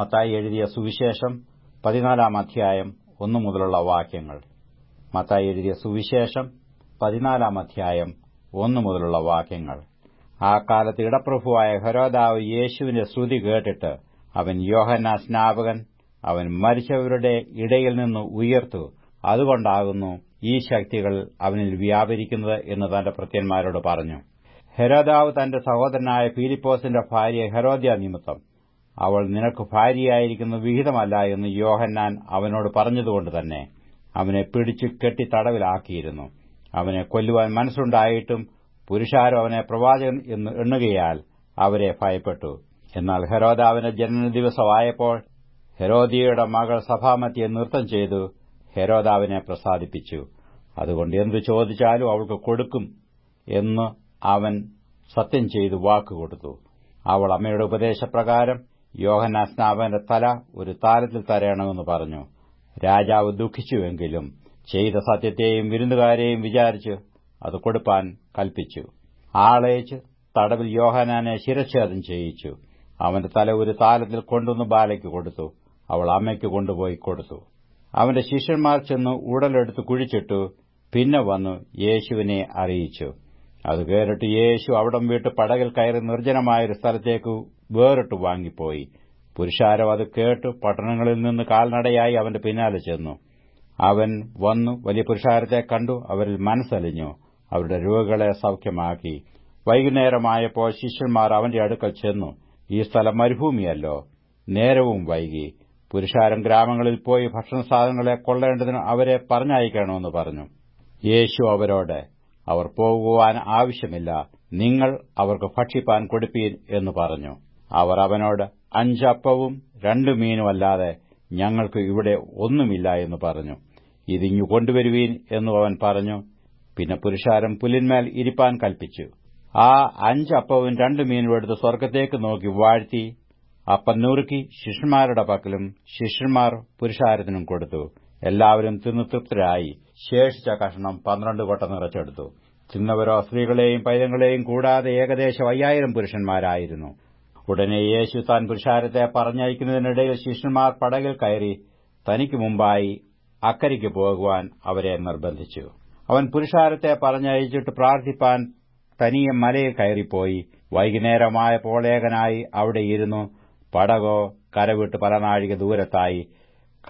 മത്തായി എഴുതിയ സുവിശേഷം പതിനാലാം അധ്യായം ഒന്നു മുതലുള്ള വാക്യങ്ങൾ. മത്തായി എഴുതിയ സുവിശേഷം പതിനാലാം അധ്യായം ഒന്നു മുതലുള്ള വാക്യങ്ങൾ. ആ കാലത്ത് ഇടപ്രഭുവായ ഹരോദാവ് യേശുവിന്റെ ശ്രുതി കേട്ടിട്ട് അവൻ യോഹന്ന സ്നാപകൻ അവൻ മരിച്ചവരുടെ ഇടയിൽ നിന്ന് ഉയർത്തു. അതുകൊണ്ടാകുന്നു ഈ ശക്തികൾ അവനിൽ വ്യാപരിക്കുന്നത് എന്ന് തന്റെ ഭൃത്യന്മാരോട് പറഞ്ഞു. ഹെരോദാവ് തന്റെ സഹോദരനായ ഫിലിപ്പോസിന്റെ ഭാര്യ ഹെരോദ്യ നിമിത്തം അവൾ നിനക്ക് ഭാര്യയായിരിക്കുന്ന വിഹിതമല്ല എന്ന് യോഹന്നാൻ അവനോട് പറഞ്ഞതുകൊണ്ട് തന്നെ അവനെ പിടിച്ചു കെട്ടി തടവിലാക്കിയിരുന്നു. അവനെ കൊല്ലുവാൻ മനസ്സുണ്ടായിട്ടും പുരുഷാരം അവനെ പ്രവാചകൻ എന്ന് എണ്ണുകയാൽ അവരെ ഭയപ്പെട്ടു. എന്നാൽ ഹെരോദാവിന്റെ ജനനദിവസമായപ്പോൾ ഹെരോദിയയുടെ മകൾ സഭാമത്തിയെ നൃത്തം ചെയ്തു ഹെരോദാവിനെ പ്രസാദിപ്പിച്ചു. അതുകൊണ്ട് എന്തു ചോദിച്ചാലും അവൾക്ക് കൊടുക്കും എന്ന് അവൻ സത്യം ചെയ്തു വാക്കുകൊടുത്തു അവൾ അമ്മയുടെ ഉപദേശപ്രകാരം യോഹന്നാ സ്നാപകന്റെ തല ഒരു താരത്തിൽ തരയണമെന്ന് പറഞ്ഞു. രാജാവ് ദുഃഖിച്ചുവെങ്കിലും ചെയ്ത സത്യത്തെയും വിരുന്നുകാരെയും വിചാരിച്ച് അത് കൊടുപ്പാൻ കൽപ്പിച്ചു. ആളയച്ച് തടവിൽ യോഹനാനെ ശിരച്ഛേദം ചെയ്യിച്ചു. അവന്റെ തല ഒരു താലത്തിൽ കൊണ്ടുവന്ന് ബാലയ്ക്ക് കൊടുത്തു. അവൾ അമ്മയ്ക്ക് കൊണ്ടുപോയി കൊടുത്തു. അവന്റെ ശിഷ്യന്മാർ ചെന്ന് ഉടലെടുത്ത് കുഴിച്ചിട്ടു. പിന്നെ വന്നു യേശുവിനെ അറിയിച്ചു. അത് കേറിട്ട് യേശു അവിടം വിട്ട് പടകിൽ കയറി നിർജനമായൊരു സ്ഥലത്തേക്ക് വേറിട്ട് വാങ്ങിപ്പോയി. പുരുഷാരം അത് കേട്ട് പട്ടണങ്ങളിൽ നിന്ന് കാൽനടയായി അവന്റെ പിന്നാലെ ചെന്നു. അവൻ വന്നു വലിയ പുരുഷാരത്തെ കണ്ടു അവരിൽ മനസ്സലിഞ്ഞു. അവരുടെ രോഗികളെ സൌഖ്യമാക്കി. വൈകുന്നേരമായപ്പോൾ ശിഷ്യന്മാർ അവന്റെ അടുക്കൽ ചെന്നു. ഈ സ്ഥലം മരുഭൂമിയല്ലോ. നേരവും വൈകി. പുരുഷാരം ഗ്രാമങ്ങളിൽ പോയി ഭക്ഷണസാധനങ്ങളെ കൊള്ളേണ്ടതിന് അവരെ പറഞ്ഞയക്കണമെന്ന് പറഞ്ഞു. യേശു അവരോട് അവർ പോകുവാൻ ആവശ്യമില്ല. നിങ്ങൾ അവർക്ക് ഭക്ഷിപ്പാൻ കൊടുപ്പീൻ എന്ന് പറഞ്ഞു. അവർ അവനോട് അഞ്ചപ്പവും രണ്ടു മീനുമല്ലാതെ ഞങ്ങൾക്ക് ഇവിടെ ഒന്നുമില്ല എന്ന് പറഞ്ഞു. ഇതിങ്ങു കൊണ്ടുവരുവീൻ എന്നു അവൻ പറഞ്ഞു. പിന്നെ പുരുഷാരം പുലിന്മേൽ ഇരിപ്പാൻ കൽപ്പിച്ചു. ആ അഞ്ചപ്പവും രണ്ടു മീനും എടുത്ത് സ്വർഗത്തേക്ക് നോക്കി വാഴ്ത്തി. അപ്പം നുറുക്കി ശിഷ്യന്മാരുടെ പക്കലും ശിഷ്യന്മാർ പുരുഷാരത്തിനും കൊടുത്തു. എല്ലാവരും തിന്നു തൃപ്തരായി. ശേഷിച്ച കഷണം പന്ത്രണ്ട് കൊട്ട നിറച്ചെടുത്തു. തിന്നവരോ സ്ത്രീകളെയും പൈതങ്ങളെയും കൂടാതെ ഏകദേശം അയ്യായിരം പുരുഷന്മാരായിരുന്നു. ഉടനെ യേശു താൻ പുരുഷാരത്തെ പറഞ്ഞയക്കുന്നതിനിടയിൽ ശിഷ്യന്മാർ പടകിൽ കയറി തനിക്ക് മുമ്പായി അക്കരയ്ക്ക് പോകുവാൻ അവരെ നിർബന്ധിച്ചു. അവൻ പുരുഷാരത്തെ പറഞ്ഞയച്ചിട്ട് പ്രാർത്ഥിപ്പാൻ തനിയെ മലയിൽ കയറിപ്പോയി. വൈകുന്നേരമായപ്പോൾ ഏകനായി അവിടെയിരുന്നു പടകോ കരവിട്ട് പലനാഴിക ദൂരത്തായി.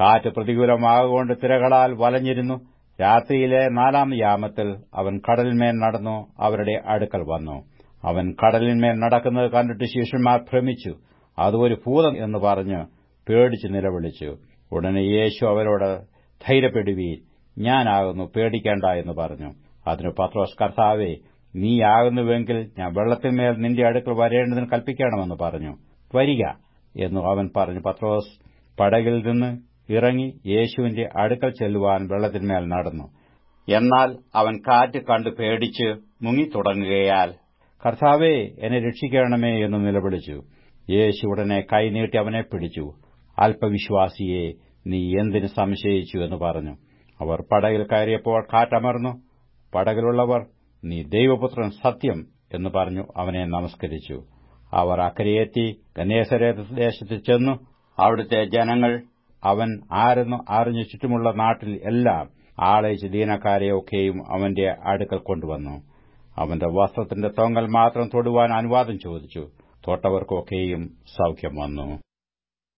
കാറ്റ് പ്രതികൂലമാകൊണ്ട് തിരകളാൽ വലഞ്ഞിരുന്നു. രാത്രിയിലെ നാലാം യാമത്തിൽ അവൻ കടലിന്മേൽ നടന്നു അവരുടെ അടുക്കൽ വന്നു. അവൻ കടലിന്മേൽ നടക്കുന്നത് കണ്ടിട്ട് ശിഷ്യന്മാർ ഭ്രമിച്ചു. അത് ഒരു ഭൂതം എന്ന് പറഞ്ഞ് പേടിച്ച് നിലവിളിച്ചു. ഉടനെ യേശു അവരോട് ധൈര്യപ്പെടുവീൻ ഞാനാകുന്നു പേടിക്കേണ്ട എന്ന് പറഞ്ഞു. അതിന് പത്രോസ് കർത്താവേ നീയാകുന്നുവെങ്കിൽ ഞാൻ വെള്ളത്തിന്മേൽ നിന്റെ അടുക്കൽ വരേണ്ടതിന് കൽപ്പിക്കണമെന്ന് പറഞ്ഞു. വരിക എന്നു അവൻ പറഞ്ഞു. പത്രോസ് പടകിൽ നിന്ന് ഇറങ്ങി യേശുവിന്റെ അടുക്കൽ ചെല്ലുവാൻ വെള്ളത്തിന്മേൽ നടന്നു. എന്നാൽ അവൻ കാറ്റ് കണ്ടു പേടിച്ച് മുങ്ങിത്തുടങ്ങുകയാൽ കർത്താവേ എന്നെ രക്ഷിക്കണമേ എന്ന് നിലവിളിച്ചു. യേശു ഉടനെ കൈനീട്ടി അവനെ പിടിച്ചു. അല്പവിശ്വാസിയെ നീ എന്തിന് സംശയിച്ചു? എന്ന് പറഞ്ഞു. അവർ പടകിൽ കയറിയപ്പോൾ കാറ്റമർന്നു. പടകിലുള്ളവർ നീ ദൈവപുത്രൻ സത്യം എന്ന് പറഞ്ഞു അവനെ നമസ്കരിച്ചു. അവർ അക്കരയെത്തി ഗന്നേസരേത് ദേശത്ത് ചെന്നു. അവിടുത്തെ ജനങ്ങൾ അവൻ ആരെന്ന് അറിഞ്ഞു ചുറ്റുമുള്ള നാട്ടിൽ എല്ലാം ആളയച്ച് ദീനക്കാരെയൊക്കെയും അവന്റെ അടുക്കൽ കൊണ്ടുവന്നു. അവന്റെ വസ്ത്രത്തിന്റെ തൊങ്ങൽ മാത്രം തൊടുവാൻ അനുവാദം ചോദിച്ചു. തൊട്ടവർക്കൊക്കെയും സൌഖ്യം വന്നു.